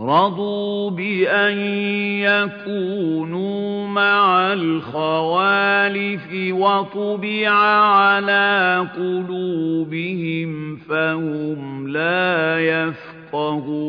رَضُوا بِأَن يَكُونُوا مَعَ الْخَوَالِفِ وَطُبِعَ عَلَىٰ قُلُوبِهِمْ فَهُمْ لَا يَفْقَهُونَ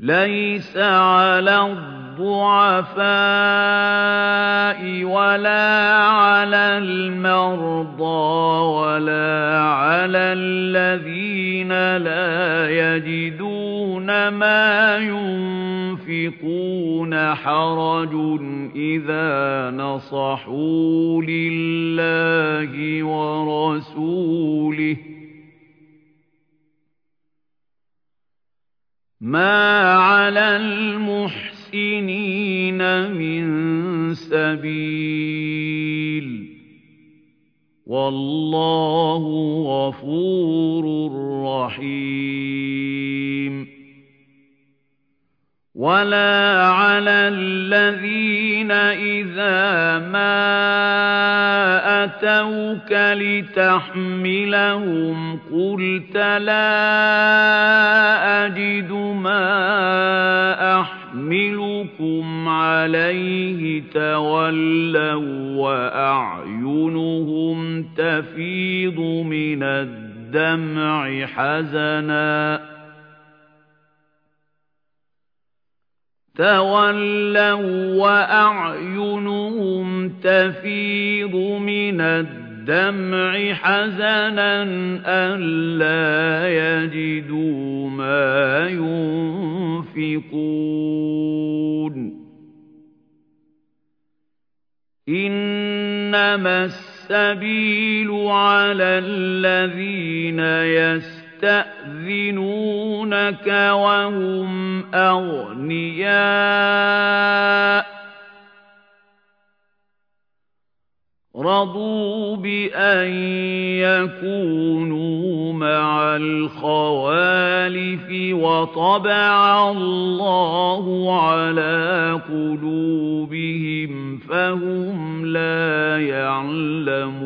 لَيْسَ عَلَى الضُّعَفَاءِ وَلَا عَلَى الْمَرْضَىٰ وَلَا عَلَى الَّذِينَ لَا يَجِدُونَ مَا يُنفِقُونَ حَرَجٌ إِذَا نَصَحُوا لِلَّهِ وَرَسُولِهِ ۚ. مَا عَلَى الْمُحْسِنِينَ مِن سَبِيلٍ ۚ. وَاللَّهُ غَفُورٌ رَّحِيمٌ. وَلَا عَلَى الَّذِينَ إِذَا مَا أَتَوْكَ لِتَحْمِلَهُمْ قُلْتَ لَا أَجِدُ مَا أَحْمِلُكُمْ عَلَيْهِ تَوَلَّوا وَّأَعْيُنُهُمْ تَفِيضُ مِنَ الدَّمْعِ حَزَنًا تَوَلَّوا وَّأَعْيُنُهُمْ تَفِيضُ مِنَ الدَّمْعِ حَزَنًا أَلَّا يَجِدُوا مَا يُنفِقُونَ. إِنَّمَا السَّبِيلُ عَلَى الَّذِينَ يَسْتَأْذِنُونَكَ وَهُمْ أَغْنِيَاءُ. رَضُوا بِأَن يَكُونُوا مَعَ الْخَوَالِفِ وَطَبَعَ اللَّهُ عَلَىٰ قُلُوبِهِمْ فَهُمْ لَا يَعْلَمُونَ.